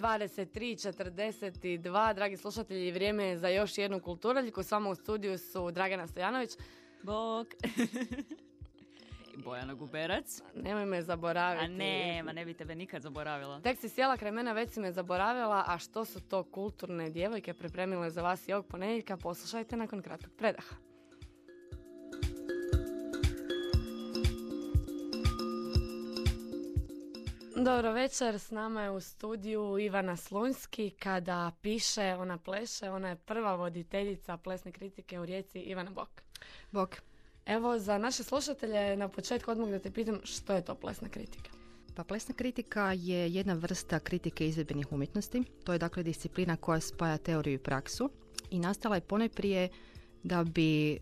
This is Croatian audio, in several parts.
23.42, dragi slušatelji, vrijeme je za još jednu kulturaljku. S vama u studiju su Dragana Stojanović. Bog. Bojana Guberac. Nemoj me zaboraviti. A ne, ma ne bi tebe nikad zaboravila. Tek si sjela kraj mene, već si me zaboravila, a što su to kulturne djevojke pripremile za vas i ovog ponedjeljka, poslušajte nakon kratkog predaha. Dobro večer, s nama je u studiju Ivana Slunjski. Kada piše, ona pleše, ona je prva voditeljica plesne kritike u Rijeci. Ivana Bok. Bok. Evo, za naše slušatelje na početku odmah da te pitam što je to plesna kritika? Pa plesna kritika je jedna vrsta kritike izvedbenih umjetnosti. To je dakle disciplina koja spaja teoriju i praksu i nastala je ponajprije da bi e,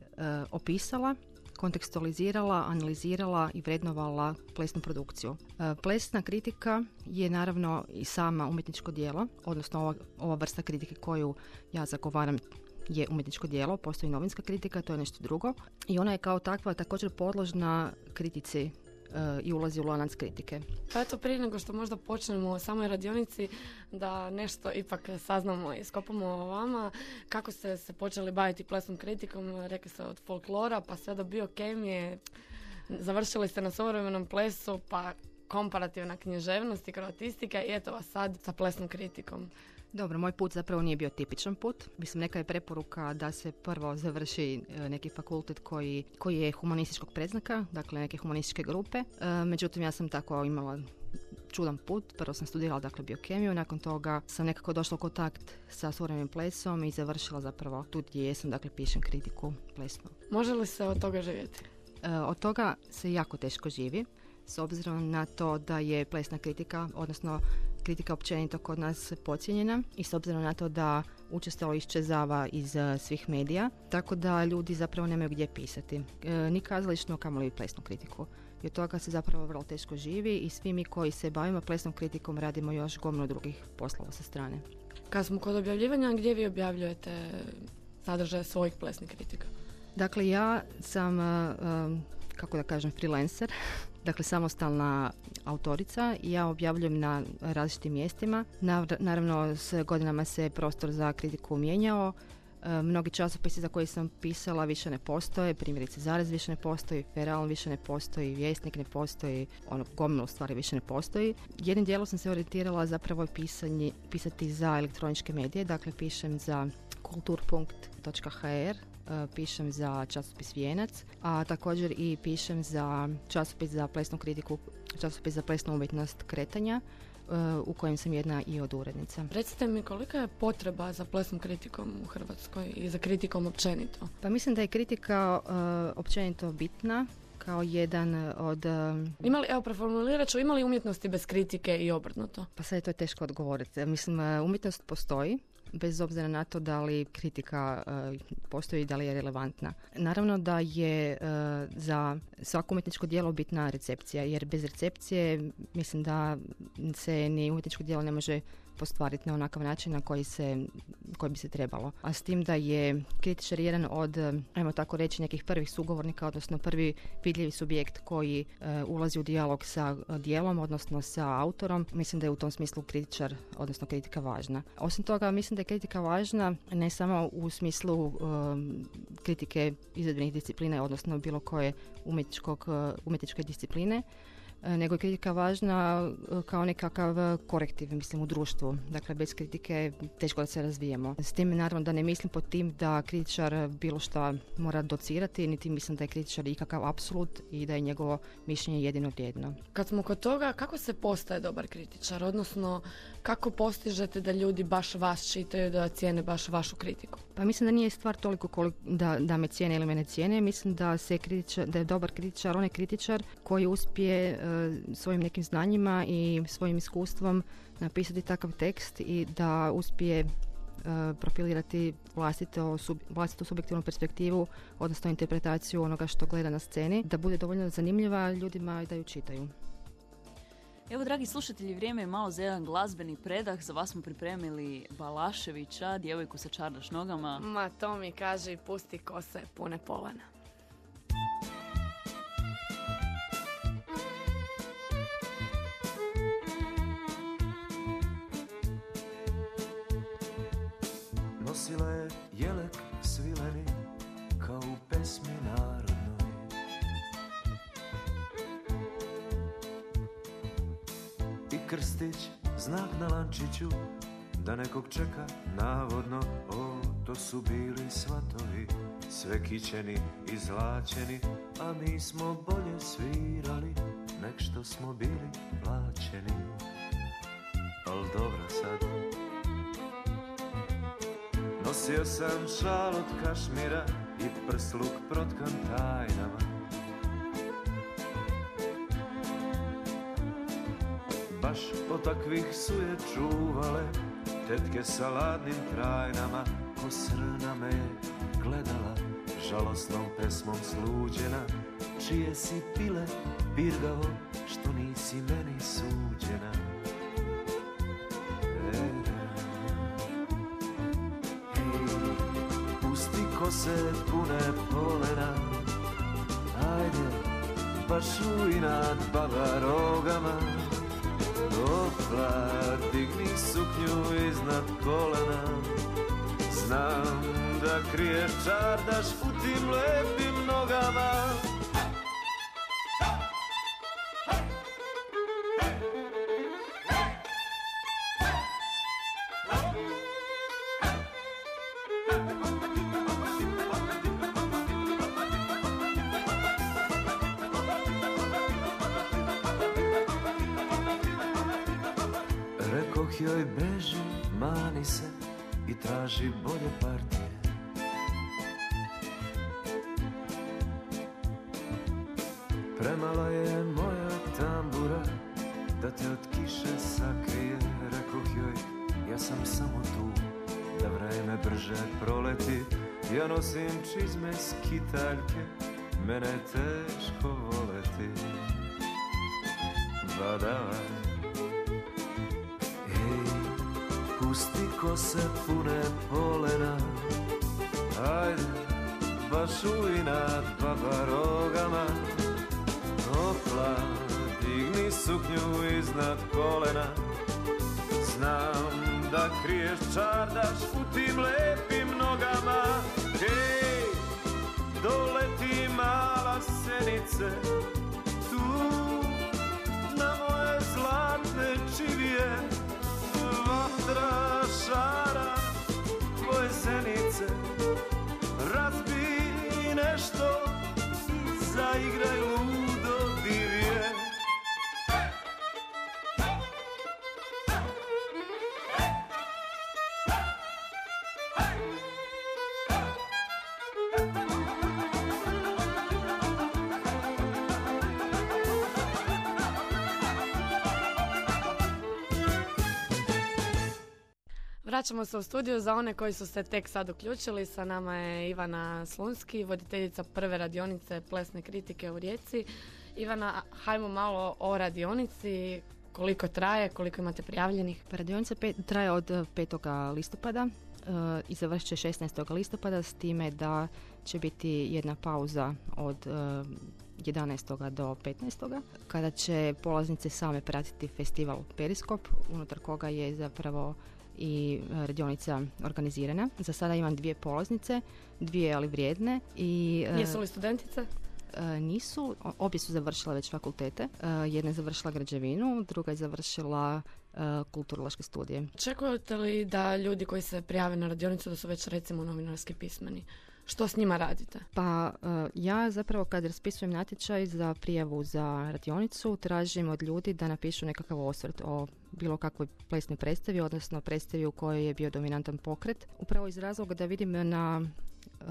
opisala kontekstualizirala, analizirala i vrednovala plesnu produkciju. E, plesna kritika je naravno i sama umjetničko djelo, odnosno ova, ova vrsta kritike koju ja zagovaram je umjetničko djelo, postoji novinska kritika, to je nešto drugo. I ona je kao takva također podložna kritici i ulazi u lanac kritike. Pa eto prije nego što možda počnemo u samoj radionici da nešto ipak saznamo i skopamo o vama, kako ste se počeli baviti plesnom kritikom, rekli ste od folklora pa sve do biokemije, završili ste na suvremenom plesu pa komparativna književnost i kroatistika i eto vas sad sa plesnom kritikom. Dobro, moj put zapravo nije bio tipičan put. Mislim, neka je preporuka da se prvo završi e, neki fakultet koji, koji je humanističkog predznaka, dakle neke humanističke grupe. E, međutim, ja sam tako imala čudan put. Prvo sam studirala dakle biokemiju, nakon toga sam nekako došla u kontakt sa suvremenim plesom i završila zapravo tu gdje jesam, dakle pišem kritiku plesnu. Može li se od toga živjeti? E, od toga se jako teško živi s obzirom na to da je plesna kritika, odnosno kritika općenito kod nas pocijenjena i s obzirom na to da učestalo iščezava iz eh, svih medija, tako da ljudi zapravo nemaju gdje pisati. E, ni kazališnu, kamoli i plesnu kritiku. I od toga se zapravo vrlo teško živi i svi mi koji se bavimo plesnom kritikom radimo još gomilu drugih poslova sa strane. Kad smo kod objavljivanja, gdje vi objavljujete sadržaje svojih plesnih kritika? Dakle, ja sam, eh, kako da kažem, freelancer. dakle samostalna autorica i ja objavljujem na različitim mjestima. Naravno s godinama se prostor za kritiku mijenjao. E, mnogi časopisi za koje sam pisala više ne postoje, primjerice Zarez više ne postoji, Feral više ne postoji, Vjesnik ne postoji, ono gomilu stvari više ne postoji. Jednim dijelom sam se orijentirala zapravo pisanje, pisati za elektroničke medije, dakle pišem za kultur.hr E, pišem za časopis Vijenac, a također i pišem za časopis za plesnu kritiku, časopis za plesnu umjetnost kretanja, e, u kojem sam jedna i od urednica. Recite mi kolika je potreba za plesnom kritikom u Hrvatskoj i za kritikom općenito? Pa mislim da je kritika uh, općenito bitna kao jedan od... Imali, evo preformulirat ću, imali umjetnosti bez kritike i obrnuto? Pa sad je to teško odgovoriti. Mislim, umjetnost postoji, bez obzira na to da li kritika uh, postoji i da li je relevantna. Naravno da je uh, za svako umjetničko djelo bitna recepcija, jer bez recepcije mislim da se ni umjetničko djelo ne može postvariti na onakav način na koji, se, koji bi se trebalo. A s tim da je kritičar jedan od, ajmo tako reći, nekih prvih sugovornika, odnosno prvi vidljivi subjekt koji e, ulazi u dijalog sa dijelom, odnosno sa autorom, mislim da je u tom smislu kritičar, odnosno kritika važna. Osim toga, mislim da je kritika važna ne samo u smislu e, kritike izvedbenih discipline, odnosno bilo koje umjetničkog, e, umjetničke discipline, E, nego je kritika važna e, kao nekakav korektiv, mislim, u društvu. Dakle, bez kritike teško da se razvijemo. S tim naravno da ne mislim pod tim da kritičar bilo šta mora docirati, niti mislim da je kritičar ikakav apsolut i da je njegovo mišljenje jedino vrijedno. Kad smo kod toga, kako se postaje dobar kritičar? Odnosno, kako postižete da ljudi baš vas čitaju, da cijene baš vašu kritiku? Pa mislim da nije stvar toliko koliko da, da me cijene ili me ne cijene. Mislim da, se kritičar, da je dobar kritičar onaj kritičar koji uspije e, svojim nekim znanjima i svojim iskustvom napisati takav tekst i da uspije e, profilirati vlastito, vlastitu subjektivnu perspektivu, odnosno interpretaciju onoga što gleda na sceni, da bude dovoljno zanimljiva ljudima i da ju čitaju. Evo, dragi slušatelji, vrijeme je malo za jedan glazbeni predah. Za vas smo pripremili Balaševića, djevojku sa čardaš nogama. Ma, to mi kaže i pusti kose pune polana. I krstić, znak na lančiću, da nekog čeka navodno, o, to su bili svatovi, sve kićeni i zlačeni, a mi smo bolje svirali, nek što smo bili plaćeni. Al dobro sad, nosio sam šal od kašmira i prsluk protkan tajnama, baš od takvih su je čuvale. Tetke sa ladnim trajnama Ko srna me gledala. Žalosnom pesmom sluđena Čije si pile pirgavo Što nisi meni suđena. E, Hej, pusti kose pune polena Ajde, baš u inat rogama Opla, digni suknju iznad kolena. Znam da kriješ čardaš u tim lepim nogama Joj beži, mani se i traži bolje partije. Premala je moja tambura da te od kiše sakrije. Rekoh joj, ja sam samo tu da vreme brže proleti. Ja nosim čizme skitaljke, mene je teško voleti. Badava pusti kose pune polena. Ajde, baš u inat baba rogama. Opla, digni suknju iznad kolena. Znam da kriješ čardaš u tim lepim nogama. Ej, doleti mala senice sun. Vraćamo se u studiju za one koji su se tek sad uključili. Sa nama je Ivana Slunski, voditeljica prve radionice plesne kritike u Rijeci. Ivana, hajmo malo o radionici, koliko traje, koliko imate prijavljenih. Pa radionica pet, traje od eh, 5. listopada eh, i završit će 16. listopada s time da će biti jedna pauza od eh, 11. do 15. kada će polaznice same pratiti festival Periskop unutar koga je zapravo i eh, radionica organizirana. Za sada imam dvije polaznice, dvije ali vrijedne i eh, Jesu li studentice? E, nisu, obje su završile već fakultete. E, jedna je završila građevinu, druga je završila e, kulturološke studije. Očekujete li da ljudi koji se prijave na radionicu da su već recimo novinarski pismeni? Što s njima radite? Pa e, ja zapravo kad raspisujem natječaj za prijavu za radionicu tražim od ljudi da napišu nekakav osvrt o bilo kakvoj plesnoj predstavi, odnosno predstavi u kojoj je bio dominantan pokret. Upravo iz razloga da vidim na e,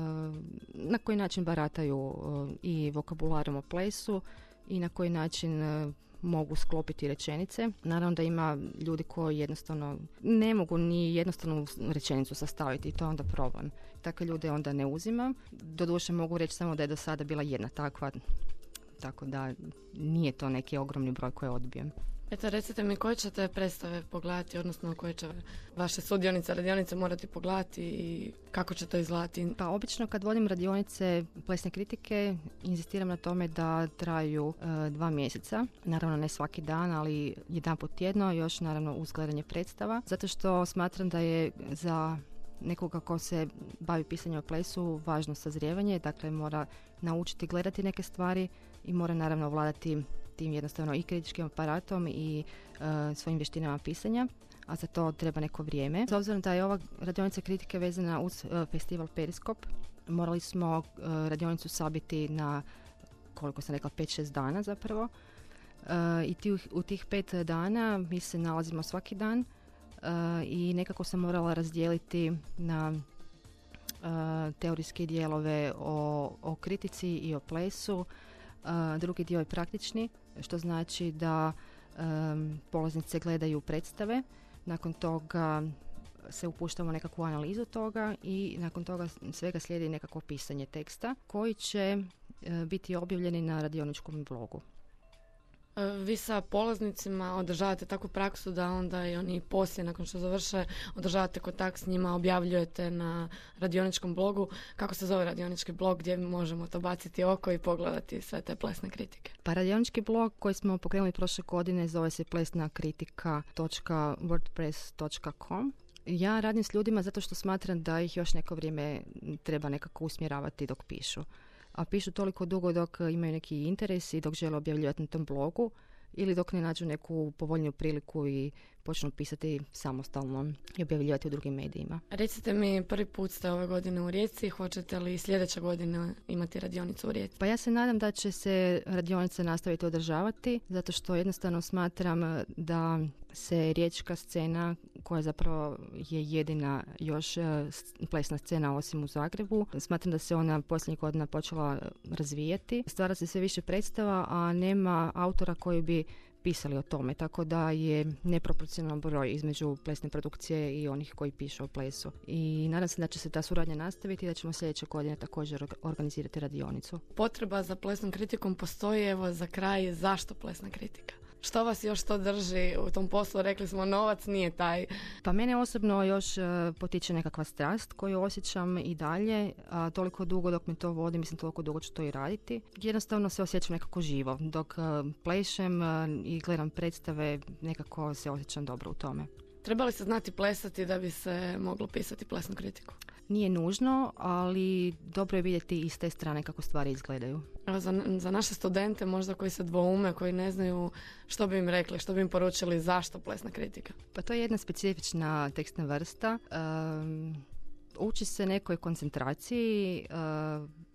na koji način barataju e, i vokabularom o plesu i na koji način mogu sklopiti rečenice. Naravno da ima ljudi koji jednostavno ne mogu ni jednostavnu rečenicu sastaviti i to je onda problem. Takve ljude onda ne uzimam. Doduše mogu reći samo da je do sada bila jedna takva, tako da nije to neki ogromni broj koje odbijem. Eto, recite mi koje ćete predstave pogledati, odnosno koje će vaše sudionice, radionice morati pogledati i kako će to izgledati? Pa obično kad vodim radionice plesne kritike inzistiram na tome da traju e, dva mjeseca. Naravno ne svaki dan, ali jedan put tjedno, još naravno uz gledanje predstava. Zato što smatram da je za nekoga ko se bavi pisanjem o plesu važno sazrijevanje, dakle mora naučiti gledati neke stvari i mora naravno vladati tim jednostavno i kritičkim aparatom i e, svojim vještinama pisanja a za to treba neko vrijeme. S obzirom da je ova radionica kritike vezana uz e, festival Periskop, morali smo e, radionicu sabiti na, koliko sam rekla, 5-6 dana zapravo. I u tih pet dana mi se nalazimo svaki dan i nekako sam morala razdijeliti na teorijske dijelove o, o kritici i o plesu. drugi dio je praktični, što znači da polaznice gledaju predstave nakon toga se upuštamo nekakvu analizu toga i nakon toga svega slijedi nekakvo pisanje teksta koji će e, biti objavljeni na radioničkom blogu. E, vi sa polaznicima održavate takvu praksu da onda i oni poslije, nakon što završe, održavate kontakt s njima, objavljujete na radioničkom blogu. Kako se zove radionički blog gdje možemo to baciti oko i pogledati sve te plesne kritike? Pa radionički blog koji smo pokrenuli prošle godine zove se plesnakritika.wordpress.com ja radim s ljudima zato što smatram da ih još neko vrijeme treba nekako usmjeravati dok pišu a pišu toliko dugo dok imaju neki interes i dok žele objavljivati na tom blogu ili dok ne nađu neku povoljniju priliku i počnu pisati samostalno i objavljivati u drugim medijima. Recite mi, prvi put ste ove godine u Rijeci, hoćete li sljedeća godina imati radionicu u Rijeci? Pa ja se nadam da će se radionice nastaviti održavati, zato što jednostavno smatram da se riječka scena koja zapravo je jedina još e, plesna scena osim u Zagrebu. Smatram da se ona posljednjih godina počela razvijati. Stvara se sve više predstava, a nema autora koji bi pisali o tome, tako da je neproporcionalan broj između plesne produkcije i onih koji pišu o plesu. I nadam se da će se ta suradnja nastaviti i da ćemo sljedeće godine također organizirati radionicu. Potreba za plesnom kritikom postoji, evo za kraj, zašto plesna kritika? Što vas još to drži u tom poslu? Rekli smo, novac nije taj. Pa mene osobno još uh, potiče nekakva strast koju osjećam i dalje. A toliko dugo dok me to vodi, mislim toliko dugo ću to i raditi. Jednostavno se osjećam nekako živo. Dok uh, plešem uh, i gledam predstave, nekako se osjećam dobro u tome. Treba li se znati plesati da bi se moglo pisati plesnu kritiku? Nije nužno, ali dobro je vidjeti iz te strane kako stvari izgledaju. Za, za naše studente možda koji se dvoume, koji ne znaju što bi im rekli, što bi im poručili, zašto plesna kritika? Pa to je jedna specifična tekstna vrsta. Uči se nekoj koncentraciji,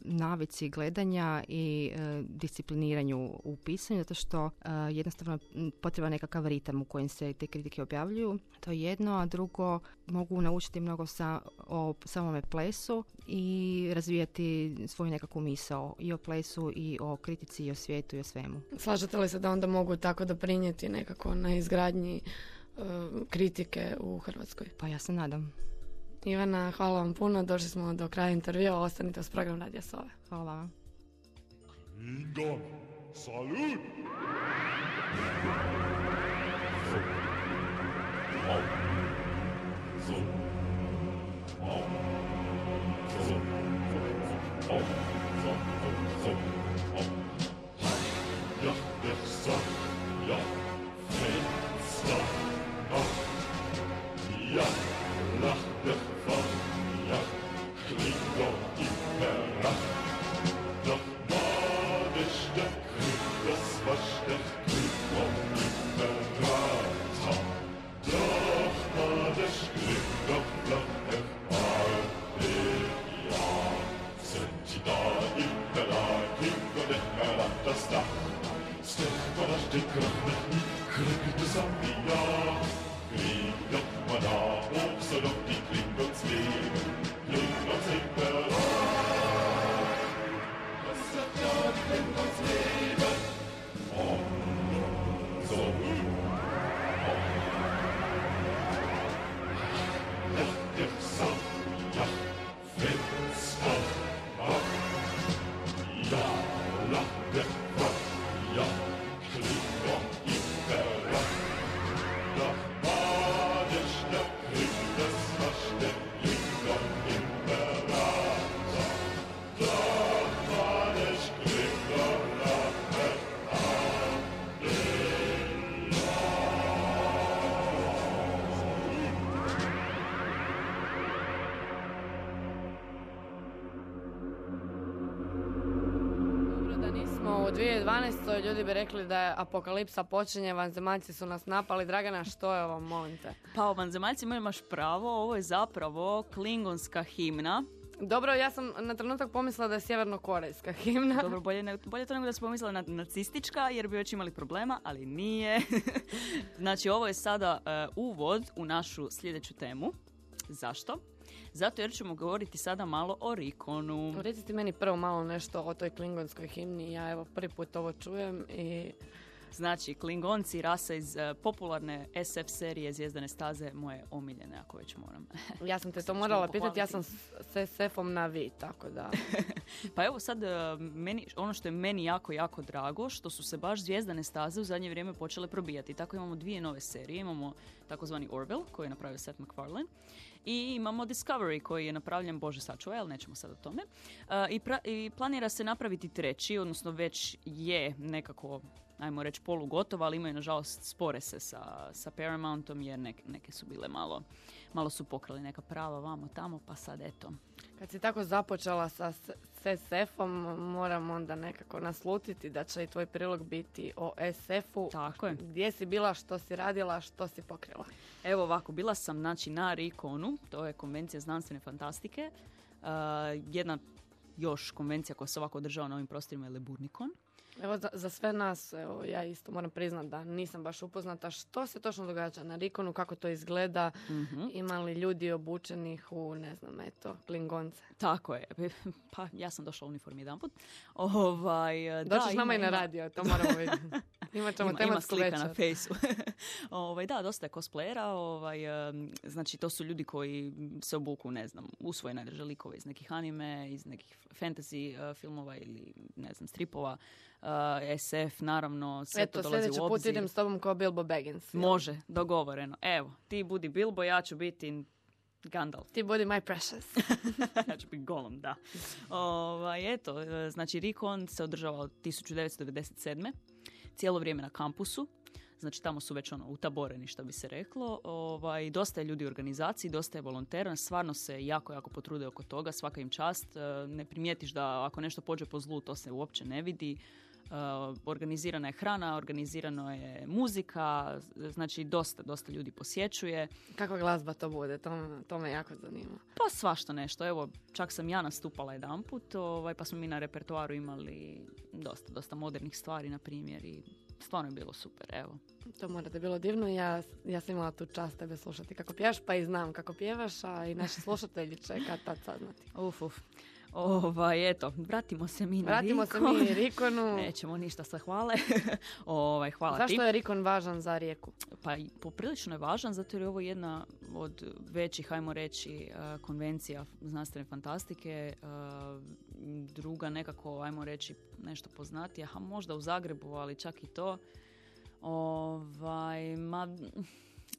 navici gledanja i e, discipliniranju u pisanju zato što e, jednostavno potreba nekakav ritam u kojem se te kritike objavljuju. To je jedno, a drugo mogu naučiti mnogo sa, o samome plesu i razvijati svoju nekakvu misao i o plesu i o kritici i o svijetu i o svemu. Slažete li se da onda mogu tako doprinijeti nekako na izgradnji e, kritike u Hrvatskoj? Pa ja se nadam. Ivana, hvala vam puno. Došli smo do kraja intervjua. Ostanite s program Radija Sove. Hvala vam. Indom, salut! Oh. 2012. ljudi bi rekli da je apokalipsa počinje, vanzemaljci su nas napali. Dragana, što je ovo, molim te? Pa o vanzemaljcima imaš pravo, ovo je zapravo klingonska himna. Dobro, ja sam na trenutak pomislila da je sjeverno-korejska himna. Dobro, bolje, ne, bolje to nego da sam pomislila na nacistička, jer bi već imali problema, ali nije. znači, ovo je sada e, uvod u našu sljedeću temu. Zašto? Zato jer ćemo govoriti sada malo o Rikonu. Recite meni prvo malo nešto o toj klingonskoj himni. Ja evo prvi put ovo čujem i Znači, Klingonci, rasa iz uh, popularne SF serije Zvijezdane staze, moje omiljene, ako već moram. ja sam te to morala pitati, ja sam s SF-om na vi, tako da... pa evo sad, uh, meni, ono što je meni jako, jako drago, što su se baš Zvijezdane staze u zadnje vrijeme počele probijati. Tako imamo dvije nove serije, imamo takozvani Orville, koji je napravio Seth MacFarlane, i imamo Discovery koji je napravljen, bože sačuvaj, ali nećemo sad o tome. Uh, i, I planira se napraviti treći, odnosno već je nekako ajmo reći polugotova, ali imaju nažalost spore se sa, sa Paramountom jer neke, neke su bile malo, malo su pokrali neka prava vamo tamo, pa sad eto. Kad si tako započela sa SF-om, moram onda nekako naslutiti da će i tvoj prilog biti o SF-u. Tako je. Gdje si bila, što si radila, što si pokrila? Evo ovako, bila sam znači, na Rikonu, to je konvencija znanstvene fantastike. Uh, jedna još konvencija koja se ovako održava na ovim prostorima je Leburnikon. Evo za, za, sve nas, evo, ja isto moram priznat da nisam baš upoznata što se točno događa na Rikonu, kako to izgleda, mm ima li ljudi obučenih u, ne znam, eto, klingonce. Tako je, pa ja sam došla u uniformi jedan put. Ovaj, Doćeš nama i na radio, to moramo vidjeti. Imat ćemo ima, ima slika na fejsu. ovaj, da, dosta je cosplayera. Ovaj, znači, to su ljudi koji se obuku, ne znam, u svoje najdrže likove iz nekih anime, iz nekih fantasy uh, filmova ili, ne znam, stripova. Uh, SF, naravno, sve Eto, to dolazi u obzir. put idem s tobom kao Bilbo Baggins. Može, dogovoreno. Evo, ti budi Bilbo, ja ću biti Gandalf. Ti budi my precious. ja ću biti golom, da. Ovaj, eto, e, znači Rikon se održava od 1997 cijelo vrijeme na kampusu. Znači tamo su već ono utaboreni što bi se reklo. Ovaj, dosta je ljudi u organizaciji, dosta je volontera, stvarno se jako, jako potrude oko toga, svaka im čast. E, ne primijetiš da ako nešto pođe po zlu, to se uopće ne vidi. Uh, organizirana je hrana, organizirano je muzika, znači dosta, dosta ljudi posjećuje. Kakva glazba to bude, to, to me jako zanima. Pa svašta nešto, evo, čak sam ja nastupala jedan put, ovaj, pa smo mi na repertoaru imali dosta, dosta modernih stvari, na primjer, i stvarno je bilo super, evo. To mora da je bilo divno, ja, ja sam imala tu čast tebe slušati kako pjevaš, pa i znam kako pjevaš, a i naši slušatelji će kad tad saznati. Uf, uf. Ovaj, eto, vratimo se mi na Vratimo se mi Rikonu. Nećemo ništa sa hvale. ovaj, hvala Zašto je Rikon važan za rijeku? Pa poprilično je važan zato jer je ovo jedna od većih, hajmo reći, eh, konvencija znanstvene fantastike. Eh, druga nekako, ajmo reći, nešto poznatija. A možda u Zagrebu, ali čak i to. Ovaj, ma,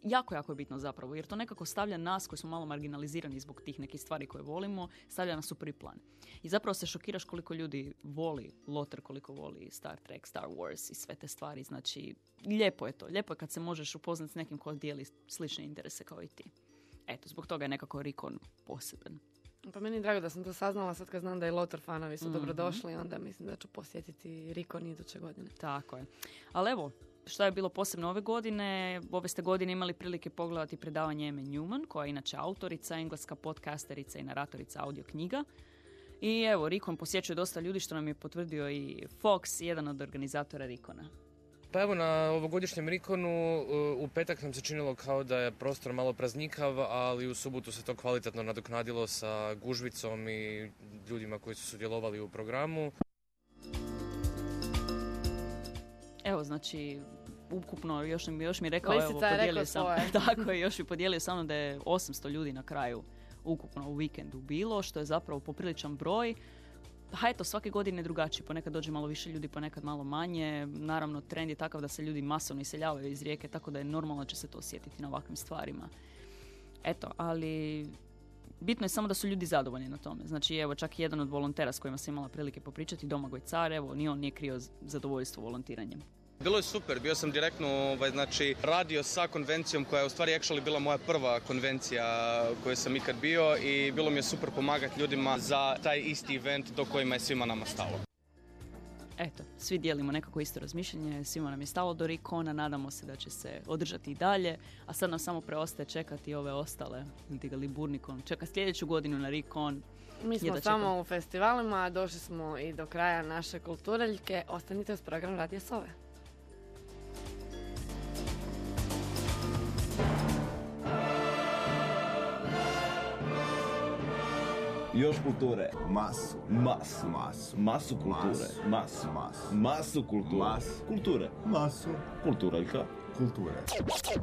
jako, jako je bitno zapravo, jer to nekako stavlja nas koji smo malo marginalizirani zbog tih nekih stvari koje volimo, stavlja nas u prvi plan. I zapravo se šokiraš koliko ljudi voli Loter, koliko voli Star Trek, Star Wars i sve te stvari. Znači, lijepo je to. Lijepo je kad se možeš upoznati s nekim ko dijeli slične interese kao i ti. Eto, zbog toga je nekako Rikon poseban. Pa meni je drago da sam to saznala sad kad znam da i Loter fanovi su mm-hmm. dobrodošli, onda mislim da ću posjetiti Rikon iduće godine. Tako je. Ali evo, što je bilo posebno ove godine? Ove ste godine imali prilike pogledati predavanje Eme Newman, koja je inače autorica, engleska podcasterica i naratorica audio knjiga. I evo, Rikon posjećuje dosta ljudi, što nam je potvrdio i Fox, jedan od organizatora Rikona. Pa evo na ovogodišnjem Rikonu u petak nam se činilo kao da je prostor malo praznikav, ali u subotu se to kvalitetno nadoknadilo sa gužvicom i ljudima koji su sudjelovali u programu. Evo, znači, ukupno, još, još mi je rekao, evo, podijelio sam, tako je, još mi podijelio sa mnom da je 800 ljudi na kraju ukupno u vikendu bilo, što je zapravo popriličan broj. Ha eto, svake godine drugačije, ponekad dođe malo više ljudi, ponekad malo manje. Naravno, trend je takav da se ljudi masovno iseljavaju iz rijeke, tako da je normalno će se to osjetiti na ovakvim stvarima. Eto, ali bitno je samo da su ljudi zadovoljni na tome. Znači, evo, čak jedan od volontera s kojima sam imala prilike popričati, Domagoj Car, evo, ni on nije krio zadovoljstvo volontiranjem. Bilo je super, bio sam direktno ovaj, znači, radio sa konvencijom koja je u stvari actually bila moja prva konvencija koju sam ikad bio i bilo mi je super pomagati ljudima za taj isti event do kojima je svima nama stalo. Eto, svi dijelimo nekako isto razmišljanje, svima nam je stalo do Rikona, nadamo se da će se održati i dalje, a sad nam samo preostaje čekati ove ostale, ga Liburnikon, čeka sljedeću godinu na Rikon. Mi smo samo u festivalima, došli smo i do kraja naše kulturaljke, ostanite uz program Radio Sove. Još kulture. Masu. Masu. Masu. Masu kulture. Masu. Masu. Masu kulture. Masu. Kulture. Masu. Kulturaljka. Kulture. Kulture.